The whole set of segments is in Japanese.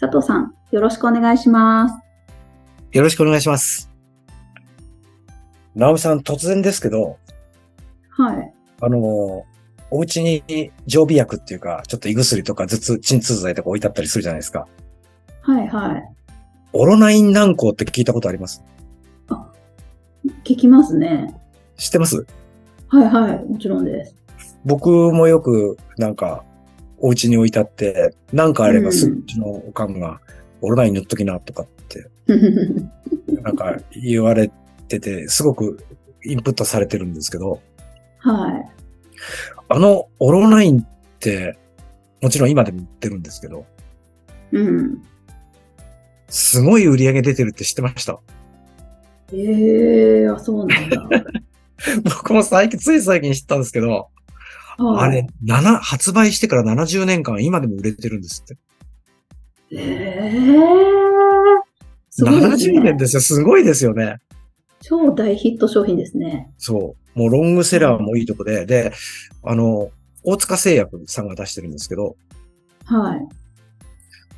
佐藤さん、よろしくお願いします。よろしくお願いします。直美さん、突然ですけど、はい。あの、お家に常備薬っていうか、ちょっと胃薬とか頭痛、鎮痛剤とか置いてあったりするじゃないですか。はいはい。オロナイン軟膏って聞いたことあります？聞きますね。知ってます？はいはい。もちろんです。僕もよく、なんか、お家に置いてあって、なんかあればすぐうちのおかんが、オロナイン塗っときなとかって、なんか言われてて、すごくインプットされてるんですけど、はい。あのオロナインって、もちろん今でも売ってるんですけど、うん。すごい売り上げ出てるって知ってました？ええー、あ、そうなんだ。僕も最近、つい最近知ったんですけど、はいあれ、7、発売してから70年間今でも売れてるんですって。ええー。すごいです70年ね。ですよ。すごいですよね。超大ヒット商品ですね。そう。もうロングセラーもいいとこで、で、あの、大塚製薬さんが出してるんですけど、はい。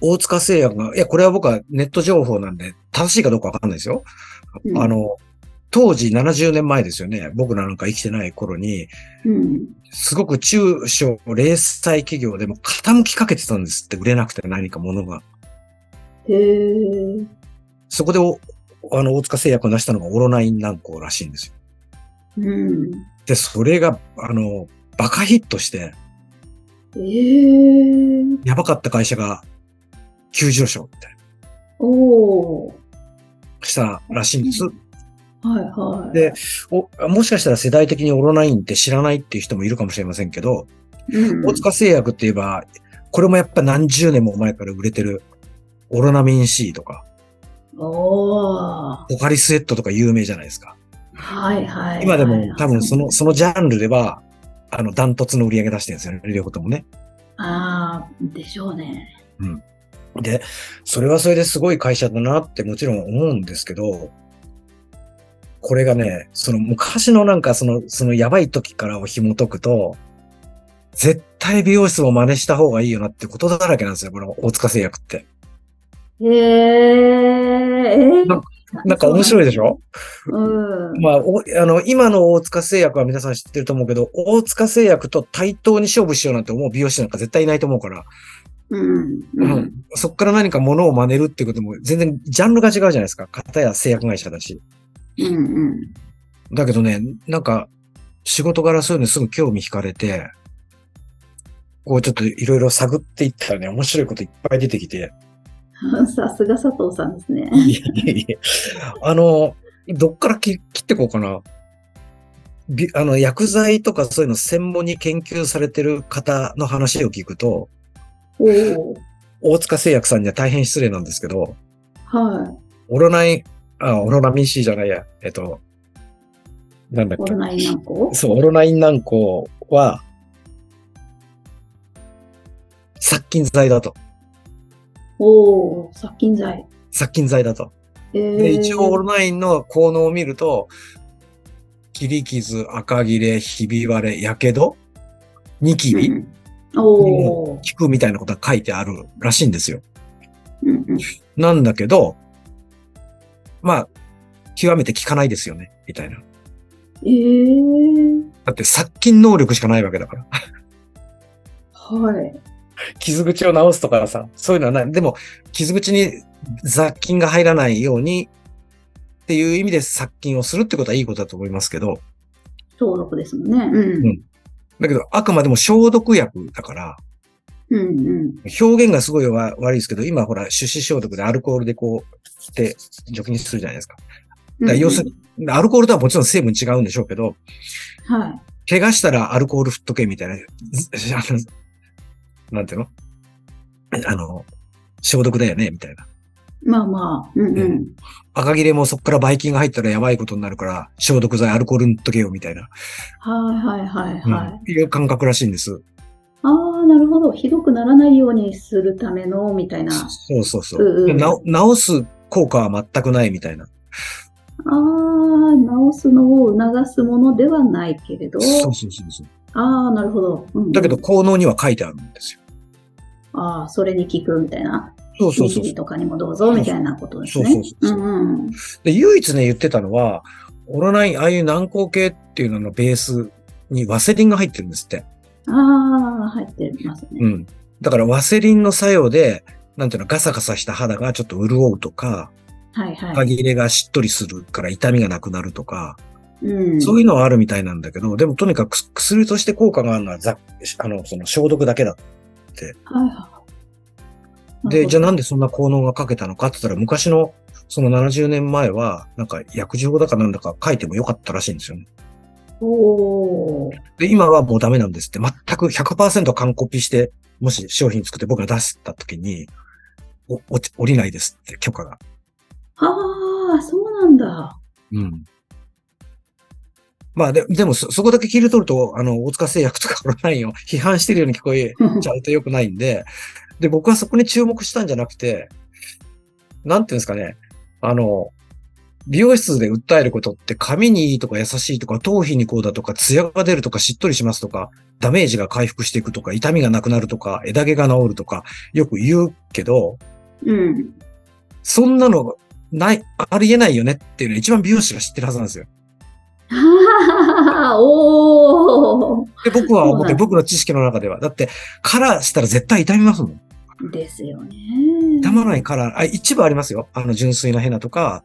大塚製薬が、いや、これは僕はネット情報なんで、正しいかどうかわかんないですよ。うんあの、当時70年前ですよね。僕らなんか生きてない頃に、うん。すごく中小零細企業でも傾きかけてたんですって、売れなくて何か物が。へえー。そこでお、あの、大塚製薬が出したのがオロナイン軟膏らしいんですよ。うん。で、それが、あの、バカヒットして、ええー。やばかった会社が急上昇っておー。したらしいんです。はいはい。でお、もしかしたら世代的にオロナインって知らないっていう人もいるかもしれませんけど、うん、大塚製薬って言えば、これもやっぱ何十年も前から売れてるオロナミン C とか、おー。ポカリスエットとか有名じゃないですか。はいはい。今でもはい多分その、そのジャンルでは、あの、ダントツの売り上げ出してるんですよね、両方ともね。ああ、でしょうね。で、それはそれですごい会社だなってもちろん思うんですけど、これがね、その昔のなんかその、そのやばい時からを紐解くと、絶対美容室も真似した方がいいよなってことだらけなんですよ、この大塚製薬って。へえー、えななんか面白いでしょ？うん。まあ、おあの、今の大塚製薬は皆さん知ってると思うけど、大塚製薬と対等に勝負しようなんて思う美容師なんか絶対いないと思うから、うん。ううんん。そっから何か物を真似るっていうことも全然ジャンルが違うじゃないですか。片や製薬会社だし。うん。うん。だけどね、なんか、仕事柄そういうのすぐ興味惹かれて、こうちょっといろいろ探っていったらね、面白いこといっぱい出てきて、さすが佐藤さんですね。いえいえあの、どっから切切ってこうかな。びあの、薬剤とかそういうの専門に研究されてる方の話を聞くと。大塚製薬さんには大変失礼なんですけど、はオロナイン、あ、オロナミン C じゃないや、えっと、なんだっい。オけロ。ナイン軟膏そう、オロナイン軟膏は、殺菌剤だと。おお、殺菌剤。殺菌剤だと。えー、で、一応オロナインの効能を見ると、切り傷、赤切れ、ひび割れ、やけど、ニキビ、うん。効くみたいなことが書いてあるらしいんですよ。うんうん。なんだけど、まあ、極めて効かないですよね、みたいな。えー、だって殺菌能力しかないわけだから。はい。傷口を治すとかさ、そういうのはない。でも、傷口に雑菌が入らないようにっていう意味で殺菌をするってことはいいことだと思いますけど、消毒ですもんね。うん。うんだけど、あくまでも消毒薬だから、うんうん。表現がすごいわ悪いですけど、今ほら、手指消毒でアルコールでこう、して除菌するじゃないですか。だから要するに、アルコールとはもちろん成分違うんでしょうけど、はい。怪我したらアルコール振っとけみたいな、ずあのなんていうの？あの、消毒だよねみたいな。まあまあ、うんうん。赤切れもそこからばい菌が入ったらやばいことになるから、消毒剤、アルコール塗っとけよ、みたいな、はいはいはいはい。うん、いう感覚らしいんです。ああ、なるほど。ひどくならないようにするための、みたいな。そうそうそう。うんうんでな治す効果は全くないみたいな。ああ、治すのを促すものではないけれど。そうそうそうそう。ああ、なるほど。うんうんだけど、効能には書いてあるんですよ。ああ、それに効くみたいな。そうそうそう。とかにもどうぞみたいなことですね。そうそうそうそううんうん。で、唯一ね、言ってたのは、オロナイン、ああいう軟膏系っていうののベースにワセリンが入ってるんですって。ああ、入ってますね。うん。だからワセリンの作用で、なんていうの、ガサガサした肌がちょっと潤うとか、はいはい。歯切れがしっとりするから痛みがなくなるとか、うん、そういうのはあるみたいなんだけど、でもとにかく薬として効果があるのはざあの、その消毒だけだ。はいはい。で、じゃあなんででそんな効能がかけたのかって言ったら、昔のその70年前は、なんか薬事法だかなんだか書いてもよかったらしいんですよね。おー。で、今はもうダメなんですって。全く100%完コピして、もし商品作って僕が出した時に、お、お降りないですって許可が。ああ、そうなんだ。うん。まあで、でもそ、そこだけ切り取ると、あの、大塚製薬とかオロナインを批判してるように聞こえ ちゃうと良くないんで、で、僕はそこに注目したんじゃなくて、なんていうんですかね、あの、美容室で訴えることって髪にいいとか優しいとか頭皮にこうだとかツヤが出るとかしっとりしますとかダメージが回復していくとか痛みがなくなるとか枝毛が治るとかよく言うけど、うん。そんなのない、ありえないよねっていうのは一番美容師が知ってるはずなんですよ。はあ、おー。で、僕は思って、僕の知識の中では。だって、カラーしたら絶対痛みますもん。ですよね。痛まないカラー、あ、一部ありますよ。あの、純粋なヘナとか、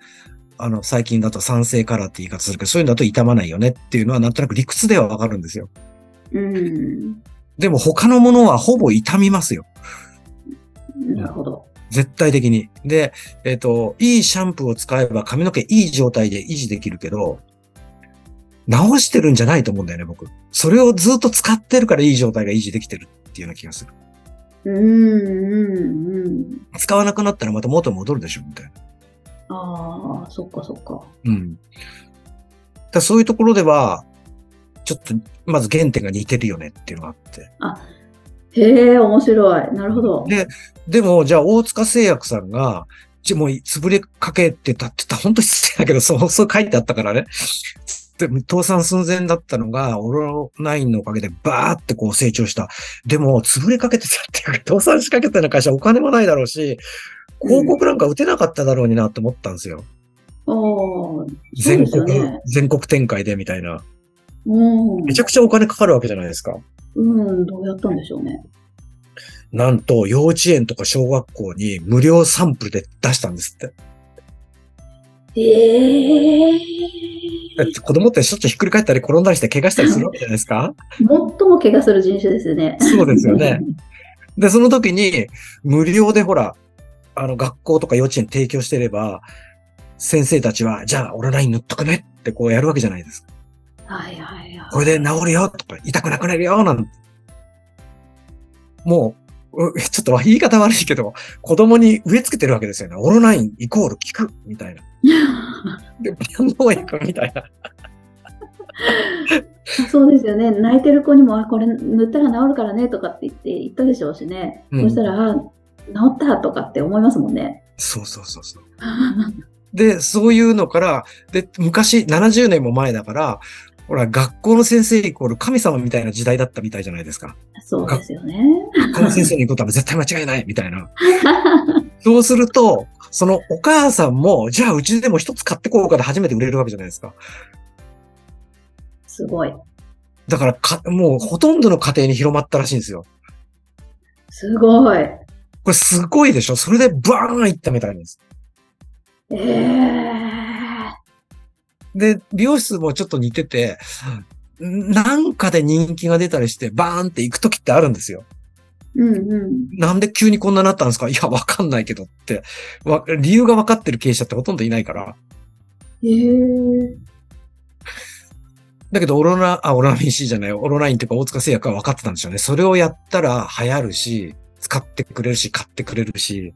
あの、最近だと酸性カラーって言い方するけど、そういうのだと痛まないよねっていうのはなんとなく理屈ではわかるんですよ。うん。でも他のものはほぼ痛みますよ。なるほど。絶対的に。で、えっ、と、いいシャンプーを使えば髪の毛いい状態で維持できるけど、直してるんじゃないと思うんだよね、僕。それをずっと使ってるからいい状態が維持できてるっていうような気がする。うん、うん、うん。使わなくなったらまた元に戻るでしょ、みたいな。ああ、そっかそっか。うん。だそういうところでは、ちょっと、まず原点が似てるよねっていうのがあって。へえ、面白い。なるほど。で、でも、じゃあ、大塚製薬さんが、じもう潰れかけてたって言ったら本当に失礼だけど、そう、そう書いてあったからね。で倒産寸前だったのが、オロナインのおかげでバーってこう成長した。でも、潰れかけてたっていうか、倒産しかけたような会社お金もないだろうし、広告なんか打てなかっただろうになって思ったんですよ。全国、全国展開でみたいな。うん。めちゃくちゃお金かかるわけじゃないですか。うん、どうやったんでしょうね。なんと、幼稚園とか小学校に無料サンプルで出したんですって。ええだって子供ってしょっちゅうひっくり返ったり転んだりして怪我したりするわけじゃないですか 最も怪我する人種ですよね。そうですよね。で、その時に、無料でほら、あの、学校とか幼稚園提供してれば、先生たちは、じゃあ、オロナイン塗っとくねってこうやるわけじゃないですか。はいはいはい。これで治るよとか、痛くなくなるよなんて。もう、う ちょっと言い方悪いけど、子供に植え付けてるわけですよね。オロナインイコール効くみたいな。で、万能薬みたいな。そうですよね。泣いてる子にも、あ、これ塗ったら治るからねとかって言って言ったでしょうしね。うんそしたら、あ、治ったとかって思いますもんね。そうそうそうそう。で、そういうのから、で、昔、70年も前だから、ほら、学校の先生イコール神様みたいな時代だったみたいじゃないですか。そうですよね。学校の先生に言うことは絶対間違いないみたいな。そうすると、そのお母さんも、じゃあうちでも一つ買ってこうかで初めて売れるわけじゃないですか。すごい。だからか、もうほとんどの家庭に広まったらしいんですよ。すごい。これすごいでしょ？それでバーンいったみたいです。ええで、美容室もちょっと似てて、なんかで人気が出たりして、バーンって行くときってあるんですよ。うんうん。なんで急にこんなになったんですか？いや、わかんないけどって。わ理由が分かってる経営者ってほとんどいないから。ええだけど、オロナ、あ、オロナミン C じゃない、オロナインっていうか大塚製薬は分かってたんでしょうね。それをやったら流行るし、使ってくれるし、買ってくれるし。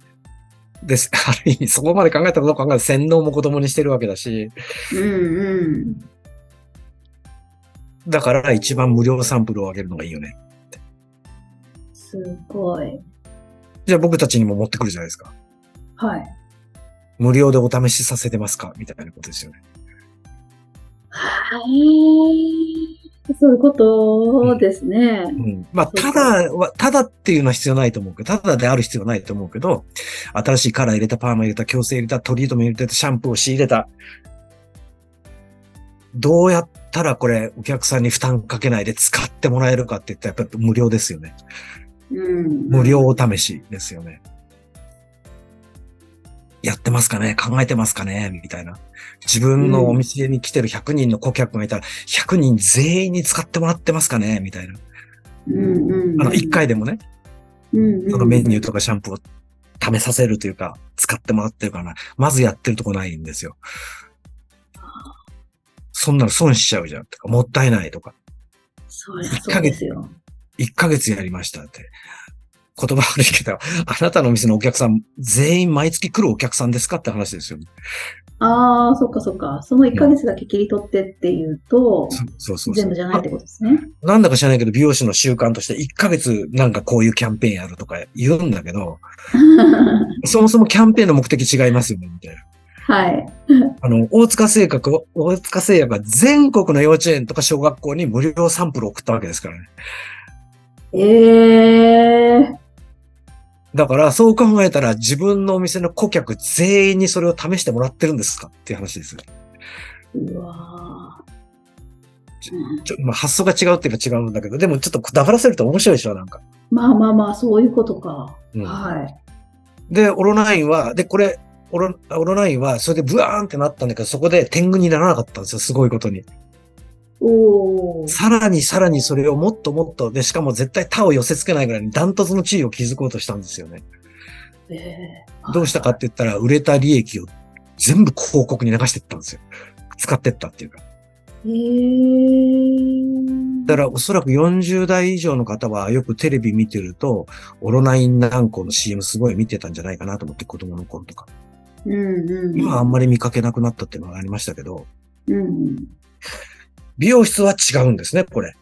です。ある意味、そこまで考えたこと考える洗脳も子供にしてるわけだし、うんうん。だから一番無料サンプルをあげるのがいいよね。すごい。じゃあ僕たちにも持ってくるじゃないですか。はい。無料でお試しさせてますか？みたいなことですよね。はい。そういうことですね。うん。まあ、ただは、ただっていうのは必要ないと思うけど、ただである必要はないと思うけど、新しいカラー入れた、パーマ入れた、矯正入れた、トリートメント入れた、シャンプーを仕入れた。どうやったらこれ、お客さんに負担かけないで使ってもらえるかって言ったら、やっぱり無料ですよね。うん。無料お試しですよね。やってますかね？考えてますかね？みたいな。自分のお店に来てる100人の顧客がいたら、100人全員に使ってもらってますかね？みたいな。うんうん。あの、1回でもね、うんうん。そのメニューとかシャンプーを試させるというか、使ってもらってるからな。まずやってるとこないんですよ。そんなの損しちゃうじゃんとか、もったいないとか。そうですよ。1ヶ月やりましたって。言葉悪いけど、あなたのお店のお客さん、全員毎月来るお客さんですかって話ですよね。ああ、そっかそっか。その1ヶ月だけ切り取ってっていうと、そうそうそう全部じゃないってことですね。あなんだか知らないけど、美容師の習慣として1ヶ月なんかこういうキャンペーンやるとか言うんだけど、そもそもキャンペーンの目的違いますよね、みたいな。はい。あの、大塚製薬、大塚製薬は全国の幼稚園とか小学校に無料サンプルを送ったわけですからね。ええだから、そう考えたら自分のお店の顧客全員にそれを試してもらってるんですかっていう話です。うわちょまあ、発想が違うって言えば違うんだけど、でもちょっと黙らせると面白いでしょ、なんか。まあまあまあ、そういうことか。うんはい。で、オロナインは、で、これ、オロオロナインは、それでブワーンってなったんだけど、そこで天狗にならなかったんですよ、すごいことに。さらにさらにそれをもっともっと、で、しかも絶対他を寄せ付けないぐらいにダントツの地位を築こうとしたんですよね。ええどうしたかって言ったら、売れた利益を全部広告に流していったんですよ。使ってったっていうか。えー。だからおそらく40代以上の方はよくテレビ見てると、オロナイン軟膏の CM すごい見てたんじゃないかなと思って子供の頃とか。うんうん。今はあんまり見かけなくなったっていうのがありましたけど、うん。美容室は違うんですね、これ。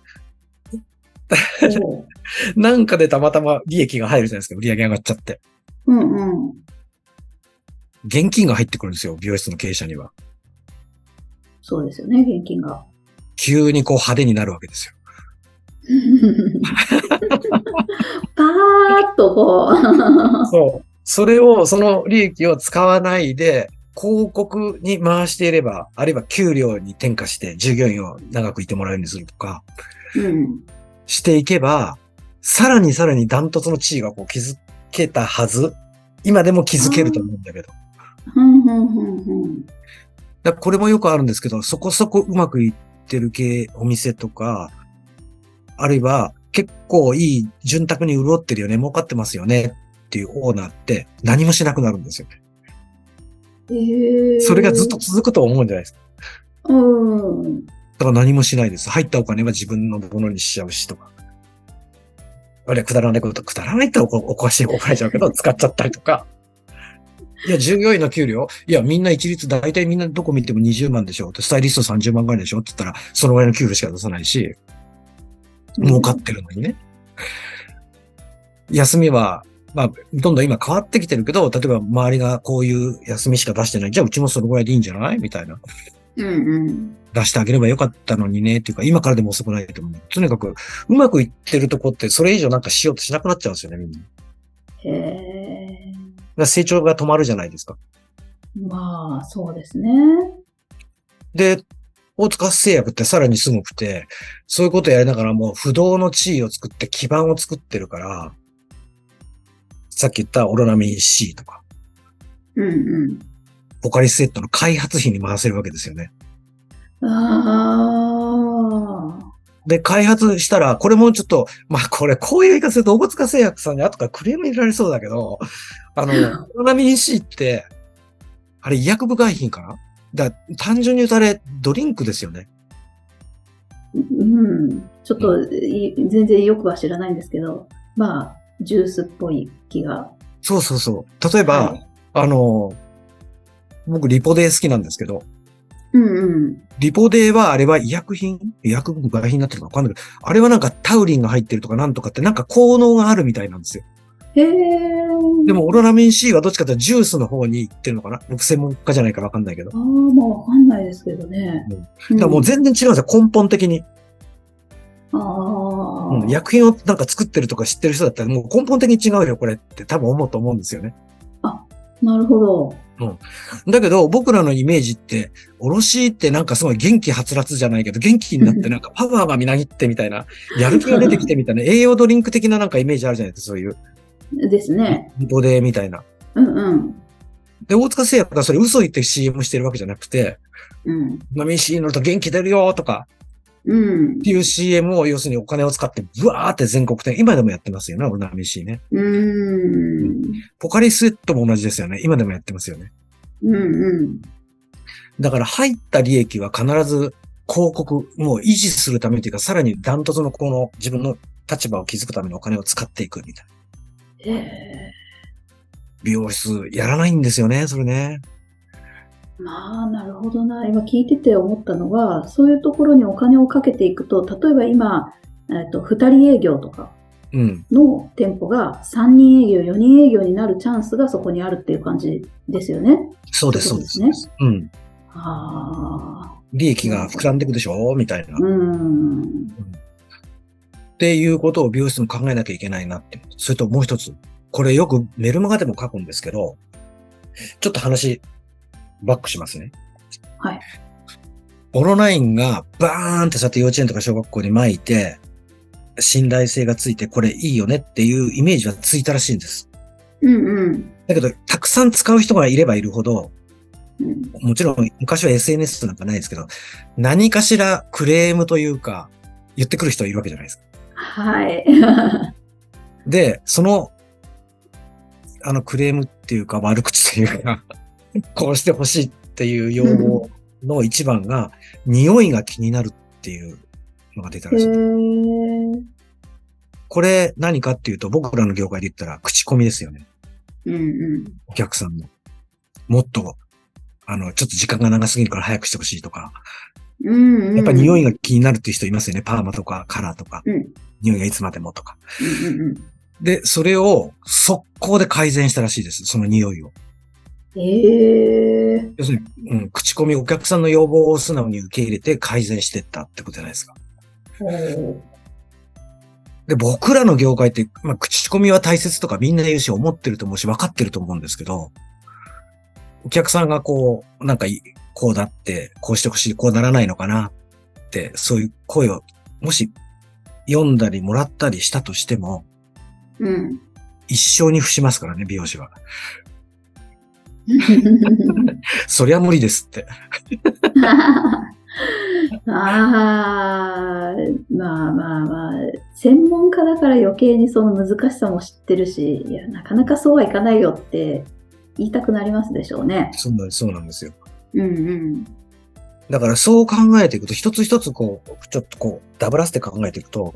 なんかでたまたま利益が入るじゃないですか、売り上げ上がっちゃって。うんうん。現金が入ってくるんですよ、美容室の経営者には。そうですよね、現金が。急にこう派手になるわけですよ。パーッとこう。そう。それを、その利益を使わないで、広告に回していれば、あるいは給料に転嫁して従業員を長くいてもらうようにするとか、うん。していけば、さらにさらにダントツの地位がこう築けたはず。今でも気づけると思うんだけど。だこれもよくあるん。ですけど、そこそこうまくいってる系お店とか、あるいは結構いい潤沢に潤ってるよね、儲かってますよねっていうオーナーって何もしなくなるん。ですよ。えー、それがずっと続くと思うんじゃないですか。うん。だから何もしないです。入ったお金は自分のものにしちゃうしとか。あれ、くだらないこと、くだらないっておかしい怒られちゃうけど、使っちゃったりとか。いや、従業員の給料？いや、みんな一律、大体みんなどこ見ても20万でしょスタイリスト30万ぐらいでしょって言ったら、そのぐらいの給料しか出さないし、儲かってるのにね。休みは、まあ、どんどん今変わってきてるけど、例えば周りがこういう休みしか出してない。じゃあうちもそのぐらいでいいんじゃない？みたいな。うんうん。出してあげればよかったのにね、っていうか、今からでも遅くないと思う。とにかく、うまくいってるとこって、それ以上なんかしようとしなくなっちゃうんですよね、みんな。へえ。ら成長が止まるじゃないですか。まあ、そうですね。で、大塚製薬ってさらにすごくて、そういうことやりながらも不動の地位を作って基盤を作ってるから、さっき言ったオロナミン C とか、うんうん。ポカリスエットの開発費に回せるわけですよね。ああ。で、開発したら、これもちょっと、まあこれ、こういう言い方すると、大塚製薬さんに後からクレーム入れられそうだけど、あの、オロナミン C って、あれ医薬部外品かな？だ単純に言うとあれ、ドリンクですよね。うん。ちょっと、い全然よくは知らないんですけど、まあ、ジュースっぽい気が。そうそうそう。例えば、はいあの、僕リポデー好きなんですけど、うんうん。リポデーはあれは医薬品？医薬部外品になってるのかわかんないけど、あれはなんかタウリンが入ってるとかなんとかってなんか効能があるみたいなんですよ。へえ。でもオロナミン C はどっちかというとジュースの方に行ってるのかな？僕専門家じゃないからわかんないけど。ああ、まあわかんないですけどね。だからもう全然違うんですよ、根本的に。ああ、うん薬品をなんか作ってるとか知ってる人だったらもう根本的に違うよ、これって多分思うと思うんですよね。なるほど。だけど僕らのイメージって、おろしってなんかすごい元気はつらつじゃないけど、元気になってなんかパワーがみなぎってみたいな、やる気が出てきてみたいな、栄養ドリンク的ななんかイメージあるじゃないですか、そういう。ですね。ボデーみたいな。うんうん。で、大塚製薬がそれ嘘言って CM してるわけじゃなくて、うん。マミン C 乗ると元気出るよとかうんっ。ていう CM を要するにお金を使ってブワーって全国店、今でもやってますよね、オロナミン C ね。うーん。ポカリスエットも同じですよね。今でもやってますよね。うんうん。だから入った利益は必ず広告、もう維持するためというか、さらにダントツのこの自分の立場を築くためにお金を使っていくみたいな。美容室やらないんですよね、それね。まあ、なるほどな。今聞いてて思ったのが、そういうところにお金をかけていくと、例えば今、えっと、二人営業とかうん。の店舗が3人営業、4人営業になるチャンスがそこにあるっていう感じですよね。そうです、そうです。そうん。ああ。利益が膨らんでいくでしょ？みたいな。うーん。っていうことを美容室も考えなきゃいけないなって。それともう一つ。これよくメルマガでも書くんですけど、ちょっと話、バックしますね。はい。オロナインがバーンってさて幼稚園とか小学校に巻いて、信頼性がついてこれいいよねっていうイメージはついたらしいんです。うんうん。だけど、たくさん使う人がいればいるほど、うんもちろん昔は SNS なんかないですけど、何かしらクレームというか、言ってくる人いるわけじゃないですか。はい。で、その、あのクレームっていうか悪口というか、こうしてほしいっていう要望の一番が、匂いが気になるっていうのが出たへらしい。ーこれ何かっていうと、僕らの業界で言ったら口コミですよね。うんうん。お客さんの。もっと、あの、ちょっと時間が長すぎるから早くしてほしいとか。うんうん。やっぱ匂いが。が気になるっていう人いますよね。パーマとかカラーとか。うん匂いがいつまでもとか。うんうんうん。で、それを速攻で改善したらしいです。その匂いを。ええ要するに、うん、口コミ、お客さんの要望を素直に受け入れて改善していったってことじゃないですか。ー。で、僕らの業界って、まあ、口コミは大切とかみんな言うし、思ってると思うし、分かってると思うんですけど、お客さんがこう、なんかい、こうだって、こうしてほしい、こうならないのかなって、そういう声を、もし、読んだりもらったりしたとしても、うん。一生に付しますからね、美容師は。そりゃ無理ですって。ああ、まあまあまあ、専門家だから余計にその難しさも知ってるし、いや、なかなかそうはいかないよって言いたくなりますでしょうね。そうなんそうなんですよ。うんうん。だからそう考えていくと、一つ一つこう、ちょっとこう、ダブらせて考えていくと、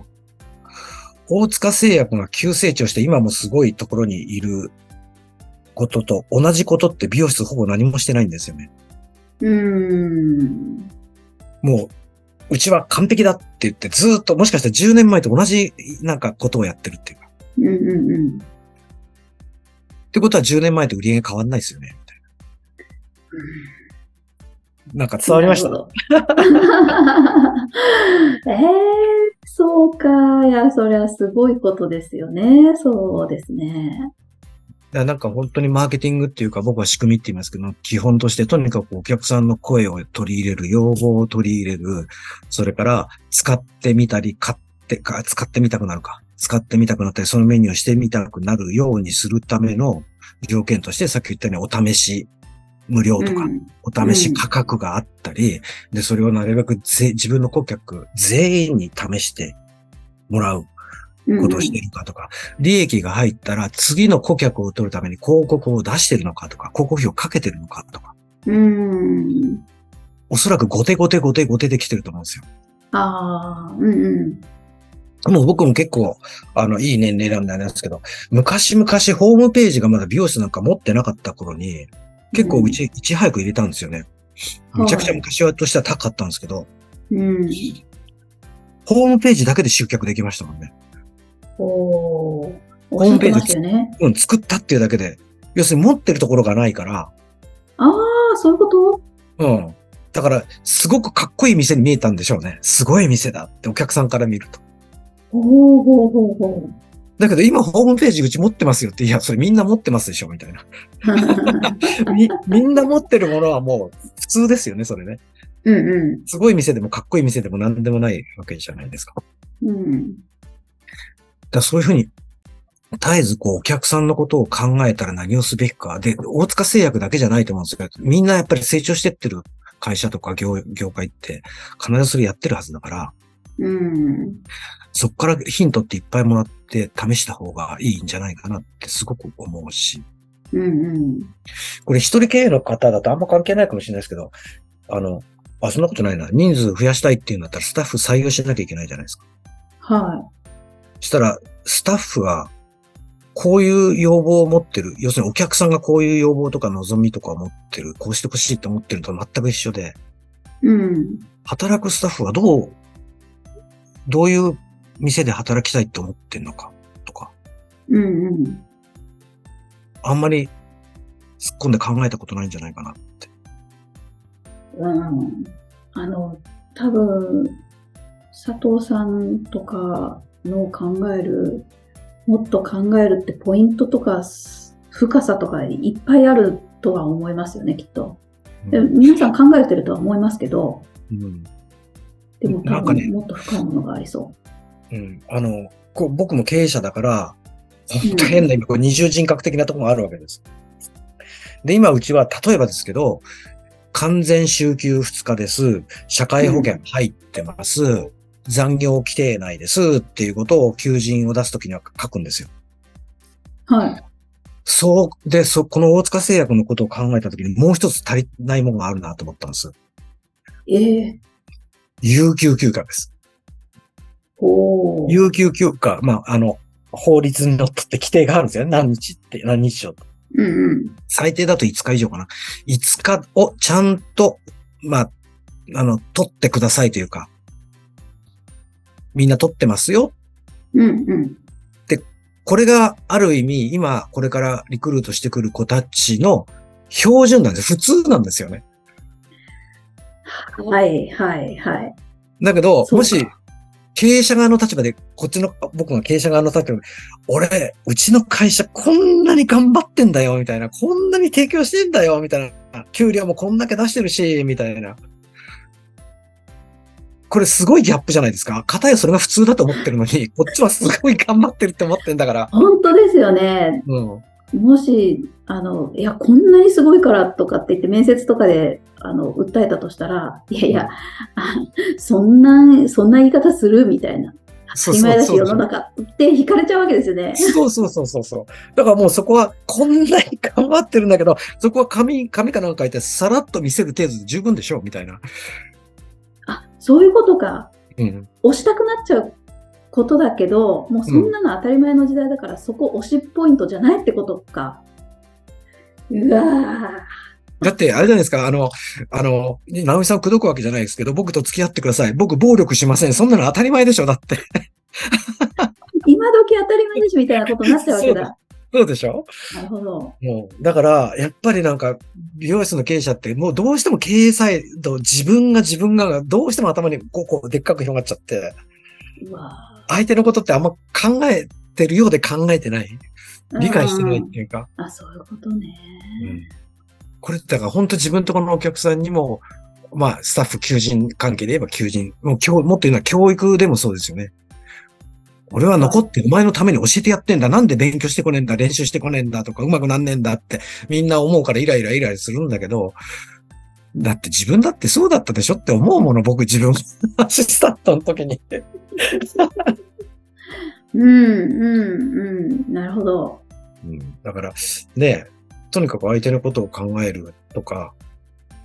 大塚製薬が急成長して今もすごいところにいることと同じことって美容室ほぼ何もしてないんですよね。うーん。もう、うちは完璧だって言ってずーっと、もしかしたら10年前と同じなんかことをやってるっていうか。うんうんうん。ってことは10年前と売り上げ変わんないですよね。みたいな。なんか伝わりました？なるほど えー、そうか。いや、それはすごいことですよね。そうですね。だなんか本当にマーケティングっていうか僕は仕組みって言いますけど、基本としてとにかくお客さんの声を取り入れる、要望を取り入れる、それから使ってみたり、買ってか、使ってみたくなるか、使ってみたくなったり、そのメニューをしてみたくなるようにするための条件として、さっき言ったようにお試し無料とか、うん。お試し価格があったり、で、それをなるべくぜ自分の顧客全員に試してもらうことをしているかとか、利益が入ったら次の顧客を取るために広告を出してるのかとか、広告費をかけてるのかとか、うん。おそらく後手後手後手後手で来てると思うんですよ。ああ、うんうん。もう僕も結構、あの、いい年齢なんであれなんですけど、昔々ホームページがまだ美容室なんか持ってなかった頃に、結構うち、いち早く入れたんですよね。めちゃくちゃ昔はとしては高かったんですけど、うん。ホームページだけで集客できましたもんね。おー。おホームページますよね。うん、作ったっていうだけで。要するに持ってるところがないから、ああ、そういうこと？うん。だから、すごくかっこいい店に見えたんでしょうね。すごい店だってお客さんから見ると。ほうほうほうほだけど今ホームページうち持ってますよって、いや、それみんな持ってますでしょみたいな。う。み、みんな持ってるものはもう普通ですよね、それね。うんうすごい店でもかっこいい店でも何でもないわけじゃないですか。うん。らそういうふうに、絶えずこうお客さんのことを考えたら何をすべきか。で、大塚製薬だけじゃないと思うんですけど、みんなやっぱり成長してってる会社とか業業界って必ずそれやってるはずだから、うん。そこからヒントっていっぱいもらって試した方がいいんじゃないかなってすごく思うし。うんうん。これ一人経営の方だとあんま関係ないかもしれないですけど、あの、あ、そんなことないな。人数増やしたいっていうんだったらスタッフ採用しなきゃいけないじゃないですか。はしたら、スタッフは、こういう要望を持ってる。要するにお客さんがこういう要望とか望みとかを持ってる。こうしてほしいと思ってると全く一緒で、い。うん。働くスタッフはどう、どういう店で働きたいって思ってんのかとか、うんうん。あんまり突っ込んで考えたことないんじゃないかなって。うん。あの、多分、佐藤さんとかの考える、もっと考えるってポイントとか深さとかいっぱいあるとは思いますよね、きっと。で皆さん考えてるとは思いますけど、うんでも多なんかね分もっと深いものがありそうん。あの、こう僕も経営者だから、本当変な今、こう二重人格的なところもあるわけです。で、今うちは、例えばですけど、完全週休2日です。社会保険入ってます。残業規定内です。っていうことを求人を出すときには書くんですよ。う。はい。そう、で、そ、この大塚製薬のことを考えたときにもう一つ足りないものがあるなと思ったんです。ええ有給休暇です。おー。有給休暇、まあ、あの、法律にのっとって規定があるんですよね。何日って、何日を。うんうん。最低だと5日以上かな。5日をちゃんと、まあ、あの、取ってくださいというか、みんな取ってますよ。うんうん。これがある意味、今、これからリクルートしてくる子たちの標準なんです。普通なんですよね。はいはいはい。だけど、もし、経営者側の立場で、こっちの、僕が経営者側の立場で、俺、うちの会社こんなに頑張ってんだよ、みたいな、こんなに提供してんだよ、みたいな、給料もこんだけ出してるし、みたいな。これすごいギャップじゃないですか。片やそれが普通だと思ってるのに、こっちはすごい頑張ってるって思ってんだから。本当ですよね。うん。もし、あの、いや、こんなにすごいからとかって言って面接とかで、あの、訴えたとしたら、いやいや、あ そんな、そんな言い方するみたいな。当そうたり前だし、世の中って惹かれちゃうわけですよね。そうそうそうそうそう。だからもうそこはこんなに頑張ってるんだけど、そこは紙、紙かなんか書いてさらっと見せる程度で十分でしょみたいな。あ、そういうことか。うん。押したくなっちゃうことだけど、もうそんなの当たり前の時代だから、そこ押しポイントじゃないってことか。うわだって、あれじゃないですか、あの、あの、直美さんを口説くわけじゃないですけど、僕と付き合ってください。僕暴力しません。そんなの当たり前でしょだって。ー今時当たり前でしょみたいなことになっちゃうわけだ。そうでしょ？なるほど。もう、だから、やっぱりなんか、美容室の経営者って、もうどうしても経営サイド、自分が自分が、どうしても頭にこう、こう、でっかく広がっちゃって、うわ相手のことってあんま考えてるようで考えてない。ー理解してないっていうか。あ、そういうことね。これってだから本当自分とこのお客さんにも、まあ、スタッフ求人関係で言えば求人、もう教、もっと言うのは教育でもそうですよね。俺は残ってお前のために教えてやってんだ。なんで勉強してこねえんだ。練習してこねえんだとか、うまくなんねえんだってみんな思うからイライライライラするんだけど、だって自分だってそうだったでしょって思うもの、僕自分、アシスタントの時に。うん、うん、うん。なるほど。うん、だから、ね、とにかく相手のことを考えるとか、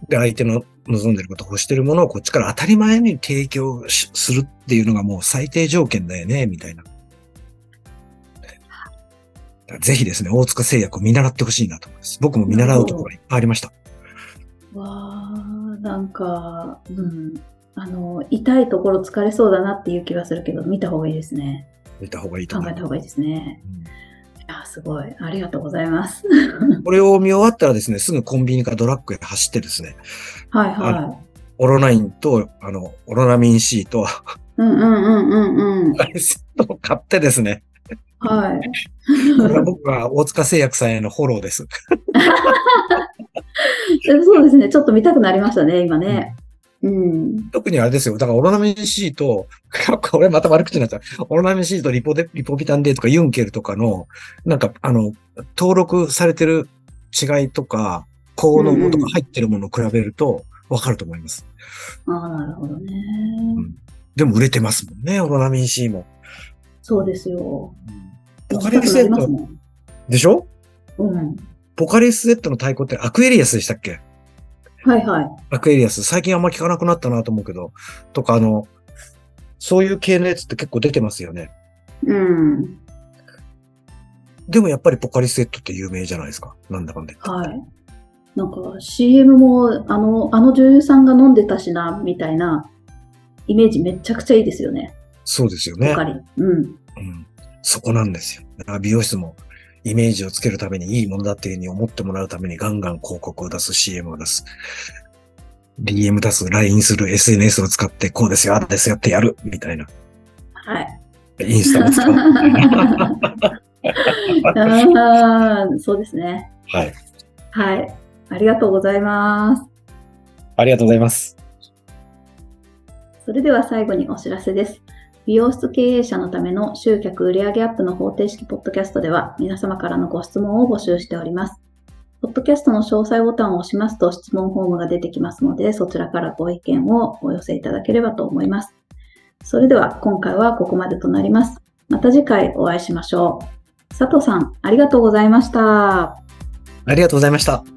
で、相手の望んでること、欲してるものをこっちから当たり前に提供しするっていうのがもう最低条件だよね、みたいな。ぜひですね、大塚製薬を見習ってほしいなと思います。僕も見習うところがいっぱいありました。わー、なんか、うん。あの、痛いところ疲れそうだなっていう気がするけど、見た方がいいですね。見た方がいいと思います。考えた方がいいですね。うんいや、すごい。ありがとうございます。これを見終わったらですね、すぐコンビニかドラッグへ走ってですね、はいあはオロナインと、あの、オロナミン C と、い。うんうんうんうんうん。アイセットを買ってですね、はい。これは僕は大塚製薬さんへのフォローです。そうですね。ちょっと見たくなりましたね、今ね。うん。特にあれですよ。だからオロナミン C と、これまた悪口になっちゃう。オロナミン C とリポデ、リポビタン D とかユンケルとかの、なんか、あの、登録されてる違いとか、効能とか入ってるものを比べると、わかると思います。ああ、なるほどね。でも売れてますもんね、オロナミン C も。そうですよ。ポカリスエットでしょ？うん。ポカリスエットの対抗ってアクエリアスでしたっけ？はいはい。アクエリアス。最近あんま聞かなくなったなと思うけど、とかあの、そういう系のやつって結構出てますよね。うん。でもやっぱりポカリスエットって有名じゃないですか。なんだかんだ言って。はい。なんか CM も、あの、あの女優さんが飲んでたしな、みたいなイメージめちゃくちゃいいですよね。そうですよね。ポカリ。うん。うん。そこなんですよ。美容室もイメージをつけるためにいいものだっていうふうに思ってもらうためにガンガン広告を出す、CM を出す。DM 出す、LINE する、SNS を使ってこうですよ、ああですよってやる、みたいな。はい。インスタも使う、あ、そうですね。はい。はい。ありがとうございます。ありがとうございます。それでは最後にお知らせです。美容室経営者のための集客売上アップの方程式ポッドキャストでは皆様からのご質問を募集しております。ポッドキャストの詳細ボタンを押しますと質問フォームが出てきますのでそちらからご意見をお寄せいただければと思います。それでは今回はここまでとなります。また次回お会いしましょう。佐藤さん、ありがとうございました。ありがとうございました。